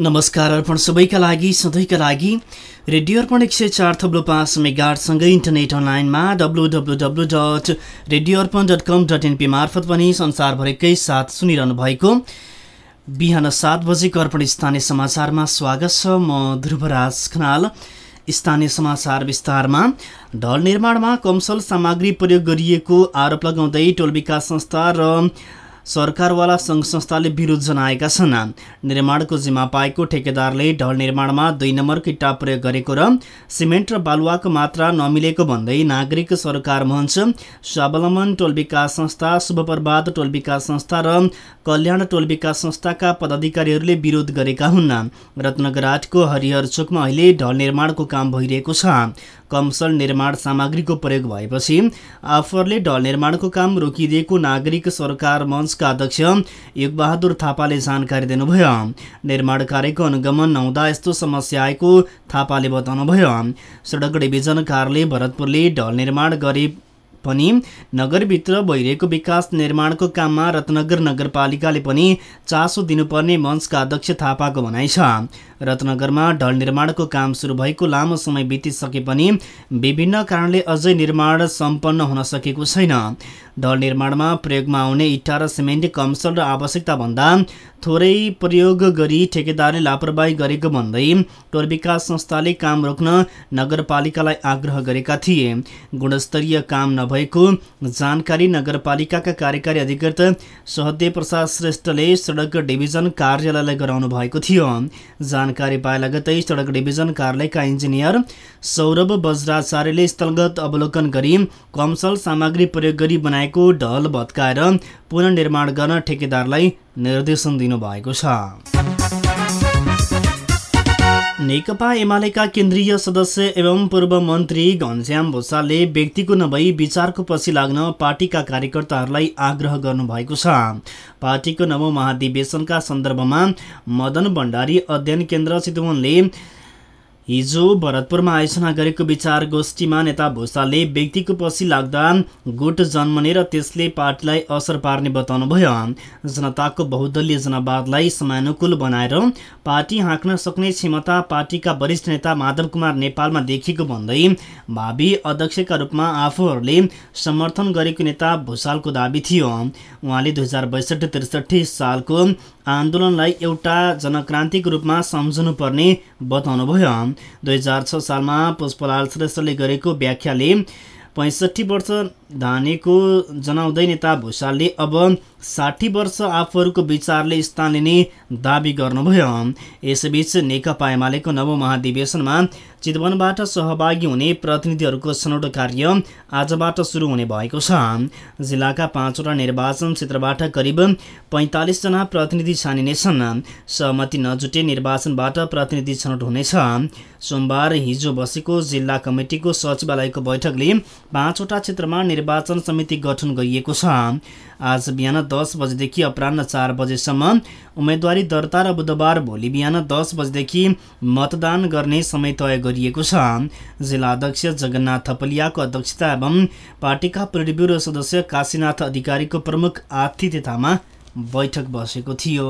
नमस्कार अर्पण सबैका लागि सधैँका लागि रेडियो अर्पण एक सय चार थप्लो पाँच मेगाटसँगै इन्टरनेट अनलाइनमा W W W dot radio Arpan dot com dot NP मार्फत पनि संसारभरिकै साथ सुनिरहनु भएको बिहान सात बजेको अर्पण स्थानीय समाचारमा स्वागत छ म ध्रुवराज खनाल। स्थानीय समाचार विस्तारमा ढल निर्माणमा कमसल सामग्री प्रयोग गरिएको आरोप लगाउँदै टोल विकास संस्था र सरकारवाला सङ्घ संस्थाले विरोध जनाएका छन्। निर्माणको जिम्मा पाएको ठेकेदारले ढल निर्माणमा दुई नम्बरको इट्टा प्रयोग गरेको र सिमेन्ट र बालुवाको मात्रा नमिलेको भन्दै नागरिक सरकार मञ्च स्वावलम्बन टोल विकास संस्था शुभप्रभात टोल विकास संस्था र कल्याण टोल विकास संस्थाका पदाधिकारीहरूले विरोध गरेका हुन्। रत्नगर आठको हरिहर चोकमा अहिले ढल निर्माणको काम भइरहेको छ। कमसल निर्माण सामग्रीको प्रयोग भएपछि आफूहरूले ढल निर्माणको काम रोकिदिएको नागरिक सरकार मञ्चका अध्यक्ष युगबहादुर थापाले जानकारी दिनुभयो। निर्माण कार्यको अनुगमन नहुँदा यस्तो समस्या आएको थापाले बताउनुभयो। सडक डिभिजन कार्यालय भरतपुरले ढल निर्माण गरे पनि नगरभित्र भइरहेको विकास निर्माणको काममा रत्नगर नगरपालिकाले पनि चासो दिनुपर्ने मञ्चका अध्यक्ष थापाको भनाइ छ। रत्नगरमा ढल निर्माणको काम सुरु भएको लामो समय बितिसके पनि विभिन्न कारणले अझै निर्माण सम्पन्न हुन सकेको छैन। ढल निर्माणमा प्रयोगमा आउने इट्टा र सिमेन्ट कमसल र आवश्यकताभन्दा थोरै प्रयोग गरी ठेकेदारले लापरवाही गरेको भन्दै टोल विकास संस्थाले काम रोक्न नगरपालिकालाई आग्रह गरेका थिए। गुणस्तरीय काम नभएको जानकारी नगरपालिकाका कार्यकारी अधिकृत सहदेव प्रसाद श्रेष्ठले सडक डिभिजन कार्यालयलाई गराउनु भएको थियो। जानकारी पाए लगतै सडक डिभिजन कार्यालयका इन्जिनियर सौरभ वज्राचार्यले स्थलगत अवलोकन गरी कमसल सामग्री प्रयोग गरी बनाएको ढल भत्काएर पुनर्निर्माण गर्न ठेकेदारलाई निर्देशन दिनुभएको छ। नेकपा एमालेका केन्द्रीय सदस्य एवं पूर्व मन्त्री घनश्याम भूषालले व्यक्तिको नभई विचारको पछि लाग्न पार्टीका कार्यकर्ताहरूलाई आग्रह गर्नुभएको छ। पार्टीको नव महाधिवेशनका सन्दर्भमा मदन भण्डारी अध्ययन केन्द्र चितवनले हिजो भरतपुरमा आयोजना गरेको विचार गोष्ठीमा नेता भूषालले व्यक्तिको पछि लाग्दा गुट जन्मने र त्यसले पार्टीलाई असर पार्ने बताउनुभयो। जनताको बहुदलीय जनवादलाई समानुकूल बनाएर पार्टी हाँक्न सक्ने क्षमता पार्टीका वरिष्ठ नेता माधव कुमार नेपालमा देखिएको भन्दै भावी अध्यक्षका रूपमा आफूहरूले समर्थन गरेको नेता भूषालको दावी थियो। उहाँले दुई हजार बैसठी त्रिसठी सालको आन्दोलनलाई एउटा जनक्रान्तिको रूपमा सम्झनुपर्ने बताउनुभयो। दुई हजार छ सालमा पुष्पलाल श्रेष्ठले गरेको व्याख्याले पैँसठी वर्ष धानेको जनाउँदै नेता भूषालले अब साठी वर्ष आफूहरूको विचारले स्थान लिने दावी गर्नुभयो। यसबीच नेकपा एमालेको नव महाधिवेशनमा चितवनबाट सहभागी हुने प्रतिनिधिहरूको छनौट कार्य आजबाट सुरु हुने भएको छ। जिल्लाका पाँचवटा निर्वाचन क्षेत्रबाट करिब पैँतालिसजना प्रतिनिधि छानिनेछन् सहमति नजुटे निर्वाचनबाट प्रतिनिधि छनौट हुनेछ। सोमबार हिजो बसेको जिल्ला कमिटीको सचिवालयको बैठकले पाँचवटा क्षेत्रमा निर्वाचन समिति गठन गरिएको छ। आज बिहान दस बजेदेखि अपरान्न चार बजेसम्म उम्मेदवारी दर्ता र बुधबार भोलि बिहान दस बजेदेखि मतदान गर्ने समय तय गरिएको छ। जिल्ला अध्यक्ष जगन्नाथ थपलियाको अध्यक्षता एवं पार्टीका पोलिट ब्युरो सदस्य काशीनाथ अधिकारीको प्रमुख आतिथ्यतामा बैठक बसेको थियो।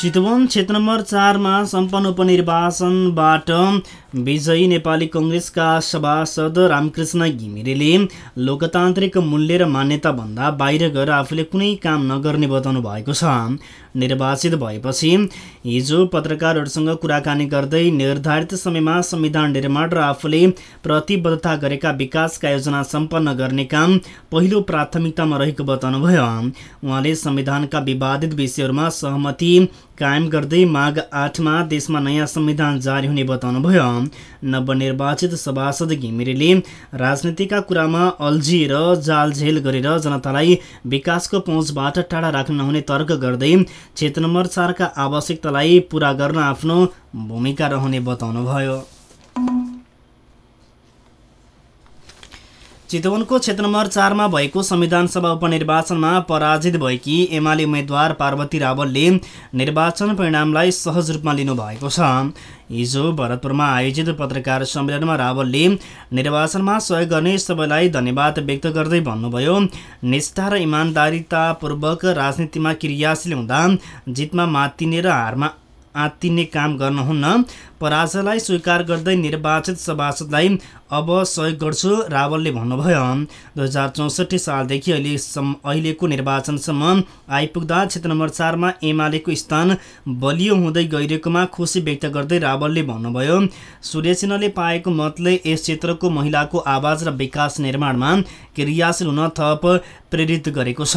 चितवन क्षेत्र नम्बर चारमा सम्पन्न उपनिर्वाचनबाट विजयी नेपाली कङ्ग्रेसका सभासद रामकृष्ण घिमिरेले लोकतान्त्रिक मूल्य र मान्यताभन्दा बाहिर गएर आफूले कुनै काम नगर्ने बताउनु भएको छ। निर्वाचित भएपछि हिजो पत्रकारहरूसँग कुराकानी गर्दै निर्धारित समयमा संविधान निर्माण र आफूले प्रतिबद्धता गरेका विकासका योजना सम्पन्न गर्ने काम पहिलो प्राथमिकतामा रहेको बताउनुभयो। उहाँले संविधानका विवादित विषयहरूमा सहमति कायम गर्दै माघ आठमा देशमा नयाँ संविधान जारी हुने बताउनुभयो। नवनिर्वाचित सभासद घिमिरेले राजनीतिका कुरामा अल्झिएर जालझेल गरेर जनतालाई विकासको पहुँचबाट टाढा राख्न नहुने तर्क गर्दै क्षेत्र नम्बर चारका आवश्यकतालाई पुरा गर्न आफ्नो भूमिका रहने बताउनुभयो। चितवनको क्षेत्र नम्बर चारमा भएको संविधान सभा उपनिर्वाचनमा पराजित भएकी एमाले उम्मेद्वार पार्वती रावलले निर्वाचन परिणामलाई सहज रूपमा लिनुभएको छ। हिजो भरतपुरमा आयोजित पत्रकार सम्मेलनमा रावलले निर्वाचनमा सहयोग गर्ने सबैलाई धन्यवाद व्यक्त गर्दै भन्नुभयो निष्ठा र इमान्दारितापूर्वक राजनीतिमा क्रियाशील हुँदा जितमा मातिने र हारमा आत्तिने काम गर्नुहुन्न पराजयलाई स्वीकार गर्दै निर्वाचित सभासदलाई अब सहयोग गर्छु रावलले भन्नुभयो। दुई हजार चौसठी सालदेखि अहिलेसम्म अहिलेको निर्वाचनसम्म आइपुग्दा क्षेत्र नम्बर चारमा एमालेको स्थान बलियो हुँदै गइरहेकोमा खुसी व्यक्त गर्दै रावलले भन्नुभयो सूर्य सिन्हले पाएको मतले यस क्षेत्रको महिलाको आवाज र विकास निर्माणमा क्रियाशील हुन थप प्रेरित गरेको छ।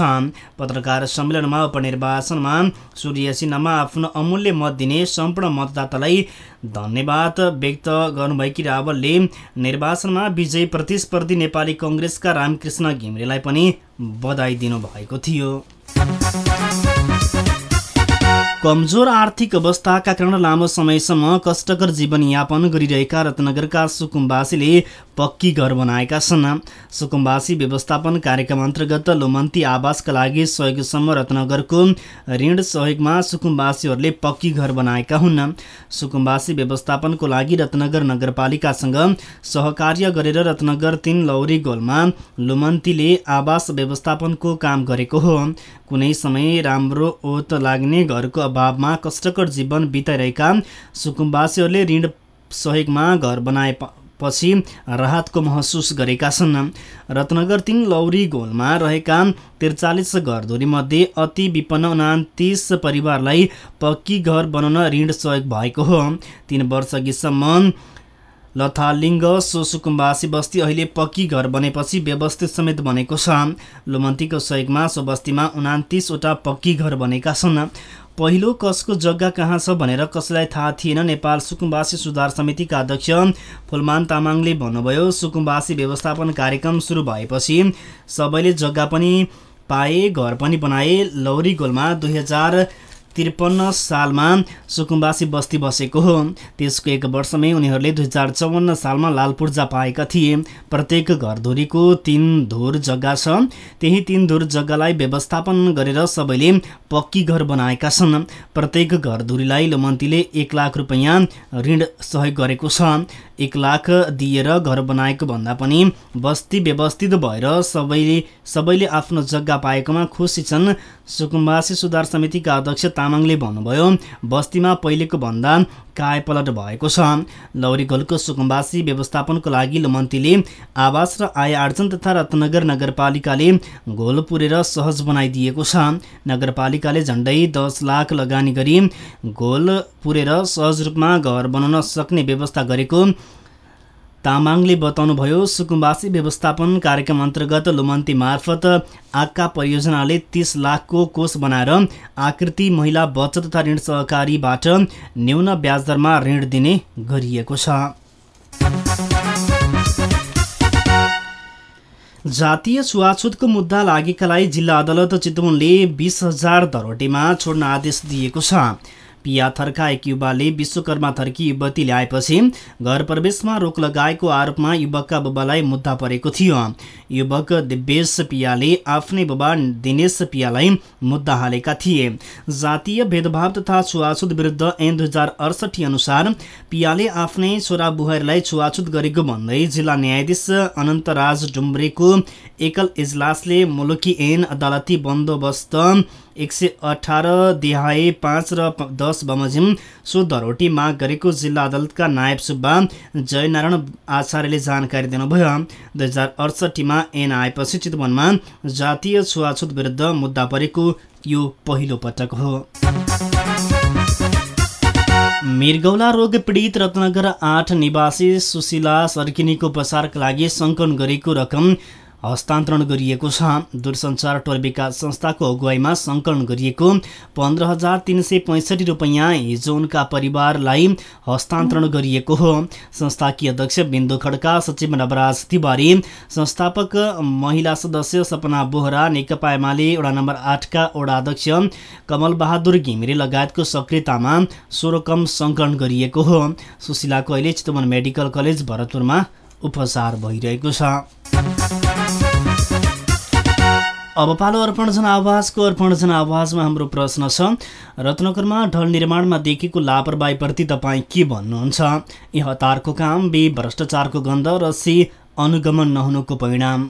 पत्रकार सम्मेलनमा उपनिर्वाचनमा सूर्य सिन्हामा आफ्नो अमूल्य मत दिने सम्पूर्ण मतदातालाई धन्यवाद व्यक्त गर्नुभएकी रावलले। निर्वाचनमा विजय प्रतिस्पर्धी नेपाली कङ्ग्रेसका रामकृष्ण घिम्रेलाई पनि बधाई दिनुभएको थियो। कमजोर आर्थिक अवस्थाका कारण लामो समयसम्म कष्टकर जीवनयापन गरिरहेका रत्नगरका सुकुम्बासीले पक्की घर बनाएका छन्। सुकुम्बासी व्यवस्थापन कार्यक्रम अन्तर्गत लोमन्ती आवासका लागि सहयोगसम्म रत्नगरको ऋण सहयोगमा सुकुम्बासीहरूले पक्की घर बनाएका हुन्। सुकुम्बासी व्यवस्थापनको लागि रत्नगर नगरपालिकासँग सहकार्य गरेर रत्नगर तिन लौरी गोलमा लोमन्तीले आवास व्यवस्थापनको काम गरेको हो। कुनै समय राम्रो ओत लाग्ने घरको अभावमा कष्टकर जीवन बिताइरहेका सुकुम्बासीहरूले ऋण सहयोगमा घर बनाए पछि राहतको महसुस गरेका छन्। रत्नगर तिन लौरी घोलमा रहेका त्रिचालिस घरधुरीमध्ये अति विपन्न उनातिस परिवारलाई पक्की घर बनाउन ऋण सहयोग भएको हो। तिन वर्षअघिसम्म लथालिङ्ग सोसुकुम्बासी बस्ती अहिले पक्की घर बनेपछि व्यवस्थित समेत बनेको छ। लोमन्तीको सहयोगमा सो बस्तीमा उनातिसवटा पक्की घर बनेका छन्। पहिलो कसको जग्गा कहाँ छ भनेर कसैलाई थाहा थिएन नेपाल सुकुम्बासी सुधार समितिका अध्यक्ष फुलमान तामाङले भन्नुभयो सुकुम्बासी व्यवस्थापन कार्यक्रम सुरु भएपछि सबैले जग्गा पनि पाए घर पनि बनाए। लौरी गोलमा दुई त्रिपन्न सालमा सुकुम्बासी बस्ती बसेको हो। त्यसको एक वर्षमै उनीहरूले दुई हजार चौवन्न सालमा लाल पूर्जा पाएका थिए। प्रत्येक घरधुरीको तिन धुर जग्गा छ। त्यही तिन धुर जग्गालाई व्यवस्थापन गरेर सबैले पक्की घर बनाएका छन्। प्रत्येक घरधुरीलाई लोमन्तीले एक लाख रुपियाँ ऋण सहयोग गरेको छ। एक लाख दिएर घर बनाएको भन्दा पनि बस्ती व्यवस्थित भएर सबैले सबैले आफ्नो जग्गा पाएकोमा खुसी छन्। सुकुम्बासी सुधार समितिका अध्यक्ष तामाङले भन्नुभयो बस्तीमा पहिलेको भन्दा कायपलट भएको छ। लौरीगोलको सुकुम्बासी व्यवस्थापनको लागि लमन्तीले आवास र आय आर्जन तथा रत्नगर नगरपालिकाले घोल पुरेर सहज बनाइदिएको छ। नगरपालिकाले झन्डै दस लाख लगानी गरी घोल पुरेर सहज रूपमा घर बनाउन सक्ने व्यवस्था गरेको तामाङले बताउनुभयो सुकुम्बासी व्यवस्थापन कार्यक्रम अन्तर्गत लुमन्ती मार्फत आक्का परियोजनाले तीस लाखको कोष बनाएर आकृति महिला बचत तथा ऋण सहकारीबाट न्यून ब्याजदरमा ऋण दिने गरिएको छ। जातीय छुवाछुतको मुद्दा लागेकालाई जिल्ला अदालत चितवनले बिस हजार धरोटीमा छोड्न आदेश दिएको छ। पिया थर्का एक युवाले विश्वकर्मा थर्की युवती ल्याएपछि घर प्रवेशमा रोक लगाएको आरोपमा युवकका बुबालाई मुद्दा परेको थियो। युवक दिव्येश पियाले आफ्नै बुबा दिनेश पियालाई मुद्दा हालेका थिए। जातीय भेदभाव तथा छुवाछुत विरुद्ध ऐन दुई हजार अडसठी अनुसार पियाले आफ्नै छोरा बुहारीलाई छुवाछुत गरेको भन्दै जिल्ला न्यायाधीश अनन्तराज डुम्ब्रेको एकल इजलासले मुलुकी ऐन अदालती बन्दोबस्त एक सय अठार देहाए पाँच र दस बमोजिम सो धरोटी माग गरेको जिल्ला अदालतका नायब सुब्बा जयनारायण आचार्यले जानकारी दिनुभयो। दुई हजार अडसठीमा ऐन आएपछि चितवनमा जातीय छुवाछुत विरुद्ध मुद्दा परेको यो पहिलो पटक हो। मृगौला रोग पीडित रत्नगर आठ निवासी सुशीला सर्किनीको उपचारका लागि सङ्कलन गरेको रकम हस्तान्तरण गरिएको छ। दूरसञ्चार टोल विकास संस्थाको अगुवाईमा सङ्कलन गरिएको पन्ध्र हजार तिन सय पैँसठी रुपियाँ हिजो उनका परिवारलाई हस्तान्तरण गरिएको हो। संस्थाकीय अध्यक्ष बिन्दु खड्का सचिव नवराज तिवारी संस्थापक महिला सदस्य सपना बोहरा नेकपा एमाले वडा नम्बर आठका वडा अध्यक्ष कमल बहादुर घिमिरे लगायतको सक्रियतामा सो रकम सङ्कलन गरिएको हो। सुशीलाको अहिले चितवन मेडिकल कलेज भरतपुरमा उपचार भइरहेको छ। अब पालो अर्पण जनावासको अर्पण जनावासमा हाम्रो प्रश्न छ। रत्नगरमा ढल निर्माणमा देखिएको लापरवाहीप्रति तपाईँ के भन्नुहुन्छ? ए हतारको काम बे भ्रष्टाचारको गन्ध र सी अनुगमन नहुनुको परिणाम।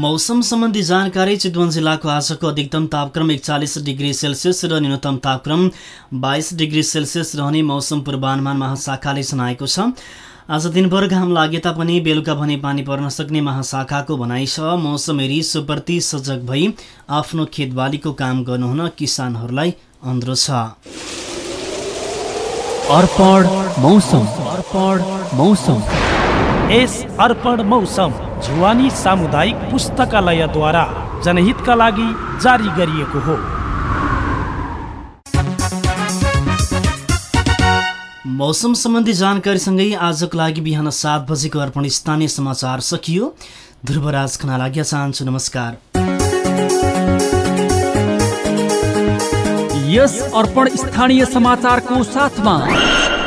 मौसम सम्बन्धी जानकारी चितवन जिल्लाको आजको अधिकतम तापक्रम एकचालिस डिग्री सेल्सियस र न्यूनतम तापक्रम बाइस डिग्री सेल्सियस रहने मौसम पूर्वानुमान महाशाखाले जनाएको छ। आज दिनभर घाम लागे तापनि बेलुका भने पानी पर्न सक्ने महाशाखाको भनाइ छ। मौसम हेरी सुप्रति सजग भई आफ्नो खेतबालीको काम गर्नुहुन किसानहरूलाई अनुरोध छ। अर्पण मौसम। अर्पण मौसम। यस अर्पण मौसम। जुवानी सामुदायिक पुस्तकालयद्वारा जनहितका लागि जारी गरिएको हो। मौसम सम्बन्धी जानकारीसँगै आजको लागि बिहान सात बजेको अर्पण स्थानीय समाचार सकियो। ध्रुवराज खना लाग्या चाहन्छु नमस्कार। यस अर्पण स्थानीय समाचारको साथमा